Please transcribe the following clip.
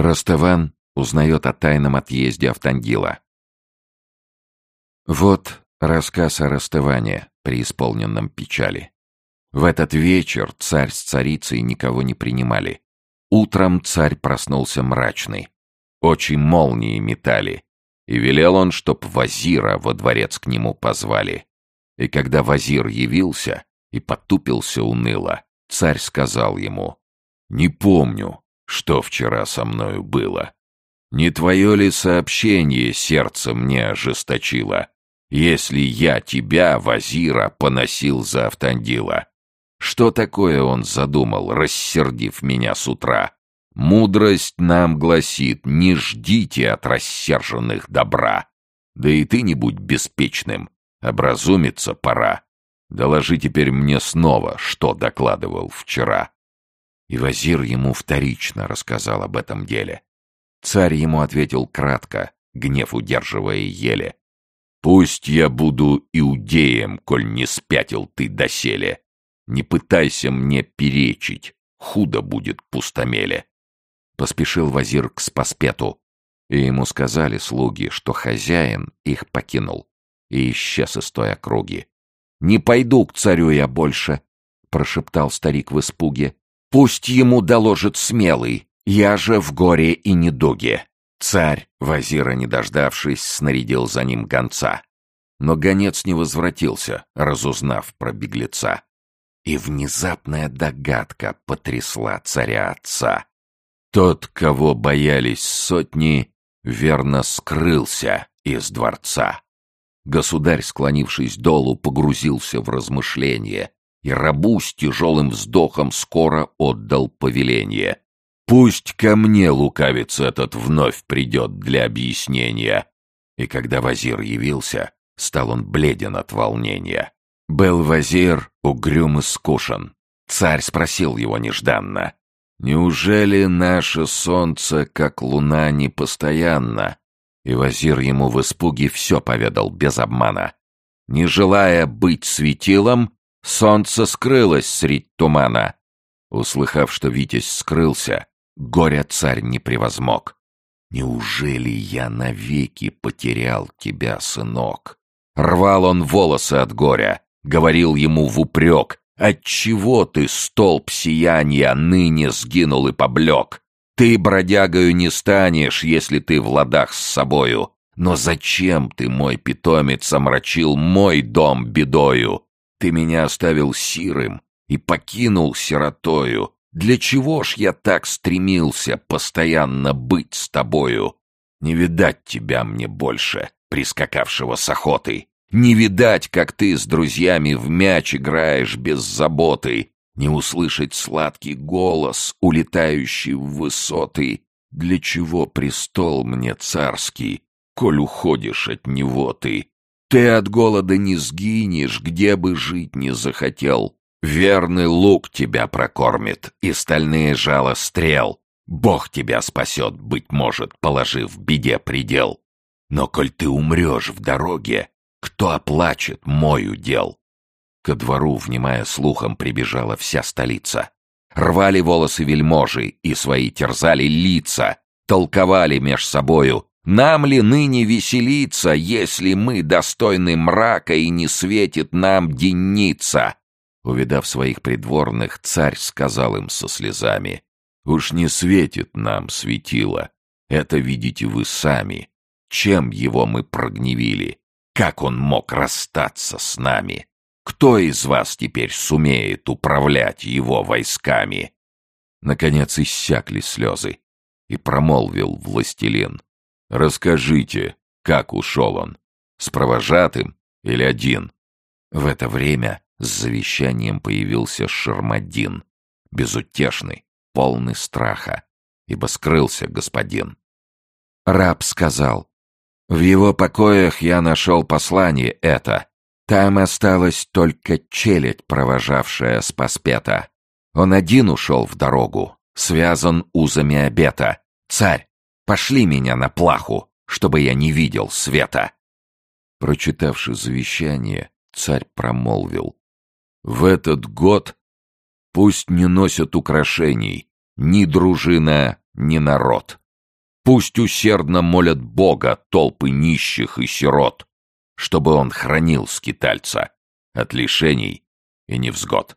Ростован узнает о тайном отъезде Автандила. Вот рассказ о расставании, преисполненном печали. В этот вечер царь с царицей никого не принимали. Утром царь проснулся мрачный. Очи молнии метали. И велел он, чтоб Вазира во дворец к нему позвали. И когда Вазир явился и потупился уныло, царь сказал ему, «Не помню, что вчера со мною было. Не твое ли сообщение сердце мне ожесточило, если я тебя, Вазира, поносил за Автандила? Что такое он задумал, рассердив меня с утра? Мудрость нам гласит, не ждите от рассерженных добра. Да и ты не будь беспечным, образумиться пора. Доложи теперь мне снова, что докладывал вчера. И Вазир ему вторично рассказал об этом деле. Царь ему ответил кратко, гнев удерживая еле. «Пусть я буду иудеем, коль не спятил ты доселе. Не пытайся мне перечить, худо будет пустомеле». Поспешил Вазир к Спаспету, и ему сказали слуги, что хозяин их покинул и исчез из той округи. «Не пойду к царю я больше», — прошептал старик в испуге. Пусть ему доложит смелый, я же в горе и недуге. Царь, Вазира не дождавшись, снарядил за ним гонца. Но гонец не возвратился, разузнав про беглеца. И внезапная догадка потрясла царя отца. Тот, кого боялись сотни, верно скрылся из дворца. Государь, склонившись долу, погрузился в размышления, и рабу с тяжелым вздохом скоро отдал повеление. «Пусть ко мне лукавец этот вновь придет для объяснения». И когда Вазир явился, стал он бледен от волнения. Был Вазир угрюм и скушен. Царь спросил его нежданно. «Неужели наше солнце, как луна, непостоянно?» И Вазир ему в испуге все поведал без обмана. Не желая быть светилом, Солнце скрылось средь тумана. Услыхав, что Витязь скрылся, горя царь не превозмог. «Неужели я навеки потерял тебя, сынок?» Рвал он волосы от горя, говорил ему в упрек. «Отчего ты, столб сияния, ныне сгинул и поблек? Ты бродягою не станешь, если ты в ладах с собою. Но зачем ты, мой питомец, омрачил мой дом бедою? Ты меня оставил сирым и покинул сиротою. Для чего ж я так стремился постоянно быть с тобою? Не видать тебя мне больше, прискакавшего с охотой. Не видать, как ты с друзьями в мяч играешь без заботы. Не услышать сладкий голос, улетающий в высоты. Для чего престол мне царский, коль уходишь от него ты? Ты от голода не сгинешь, где бы жить не захотел. Верный лук тебя прокормит и стальные жало стрел. Бог тебя спасет, быть может, положив в беде предел. Но коль ты умрешь в дороге, кто оплачет мой удел? Ко двору, внимая слухом, прибежала вся столица. Рвали волосы вельможи и свои терзали лица, толковали меж собою, нам ли ныне веселиться, если мы достойны мрака и не светит нам денница?» Увидав своих придворных, царь сказал им со слезами, «Уж не светит нам светило, это видите вы сами. Чем его мы прогневили? Как он мог расстаться с нами? Кто из вас теперь сумеет управлять его войсками?» Наконец иссякли слезы, и промолвил властелин. Расскажите, как ушел он? С провожатым или один? В это время с завещанием появился Шармадин, безутешный, полный страха, ибо скрылся господин. Раб сказал, «В его покоях я нашел послание это. Там осталась только челядь, провожавшая Спаспета. Он один ушел в дорогу, связан узами обета. Царь, Пошли меня на плаху, чтобы я не видел света!» Прочитавши завещание, царь промолвил. «В этот год пусть не носят украшений ни дружина, ни народ. Пусть усердно молят Бога толпы нищих и сирот, чтобы он хранил скитальца от лишений и невзгод.